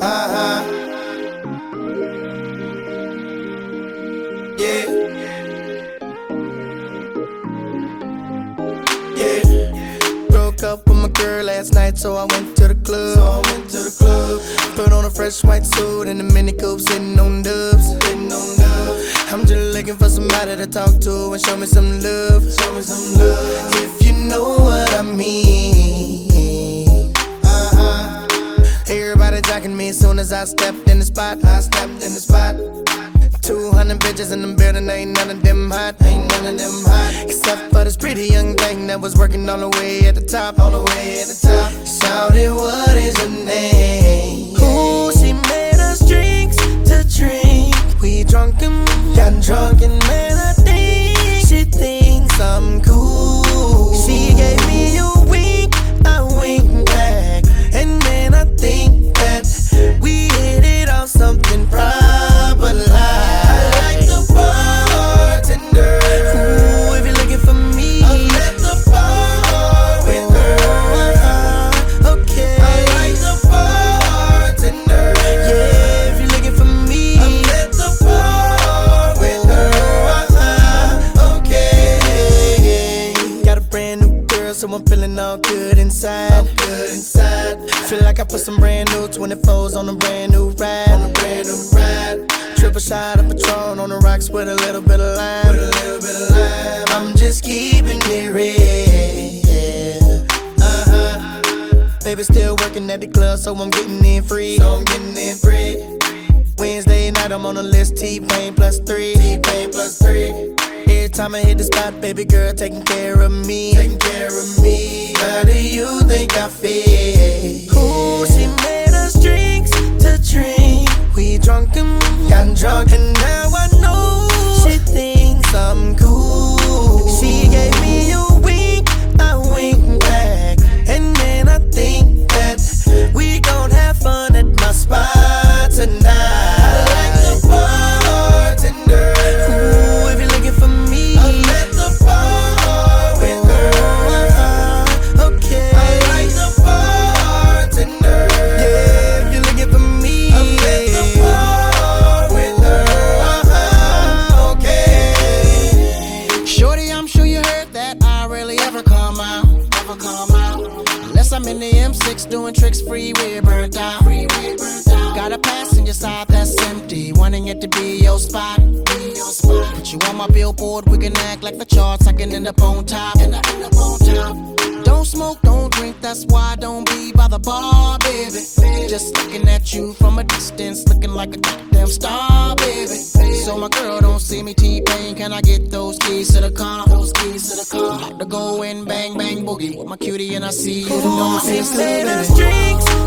Uh-huh. Yeah. Yeah. Broke up with my girl last night, so I went to the club. So I went to the club. Put on a fresh white suit and a mini coupe, sitting on dubs. Sitting on dubs. I'm just looking for somebody to talk to and show me some love. Show me some love. If you know what I mean. Everybody jacking me as soon as I stepped in the spot. I stepped in the spot. 200 bitches in the building, ain't none of them hot, ain't none of them hot. Except for this pretty young thing that was working all the way at the top, all the way at the top. Shouted, what is inside. I'm good inside. Feel like I put some brand new 24s on a brand new ride. On a brand new ride. Triple shot of Patron on the rocks with a little bit of lime. With a little bit of lime. I'm just keeping it real. Uh-huh. Baby still working at the club, so I'm getting in free. So I'm getting in free. Wednesday night, I'm on the list. T-Pain plus three. T-Pain plus three. Time I hit the spot, baby girl taking care of me. Taking care of me. How do you think I feel? Ooh, I'm in the M6 doing tricks freeway burnt out. Got a passenger side that's empty, wanting it to be your spot. Put you on my billboard, we can act like the charts. I can end up on top. End up, end up on top. Don't smoke, don't drink, that's why I don't be by the bar, baby. Just looking at you from a distance, looking like a goddamn star, baby. So my girl don't see me T-Pain, can I get those keys to the car? Those keys to the car. I'm about to go and bang, bang, boogie with my cutie and I see you. Don't made us drinks